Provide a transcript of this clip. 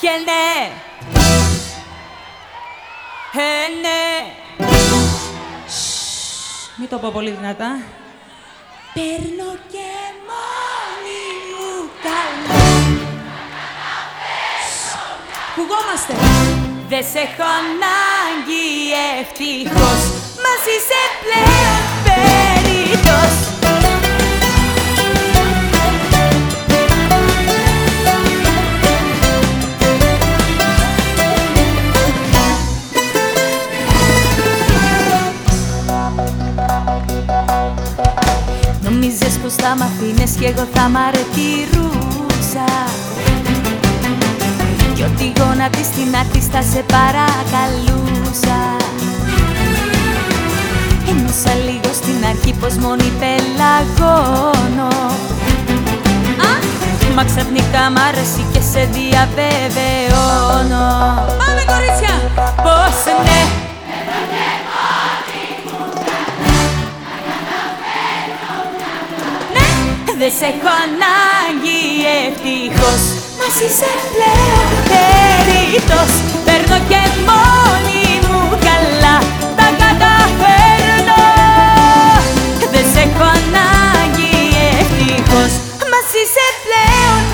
Και ναι Ε, ναι Μην το πω πολύ δυνατά. Παίρνω και μόνη μου καλά. Κουγόμαστε Δεν σε έχω ανάγκη ευτυχώς. Μαζί σε Νομίζες πως θα μ' αφήνες κι εγώ θα μ' αρετηρούσα Κι ό,τι γόνατη στην άκρη θα σε παρακαλούσα. Ένιωσα λίγο στην αρχή πως μόνη πελαγώνω. Μα ξαφνικά μ' αρέσει και σε διαβεβαιώνω. Πάμε δε σε έχω ανάγκη ευτυχώς. Μας είσαι πλέον περιττός Παίρνω και μόνη μου καλά Τα καταφέρνω. Δεν σε έχω ανάγκη ευτυχώς. Μας είσαι πλέον